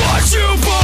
what you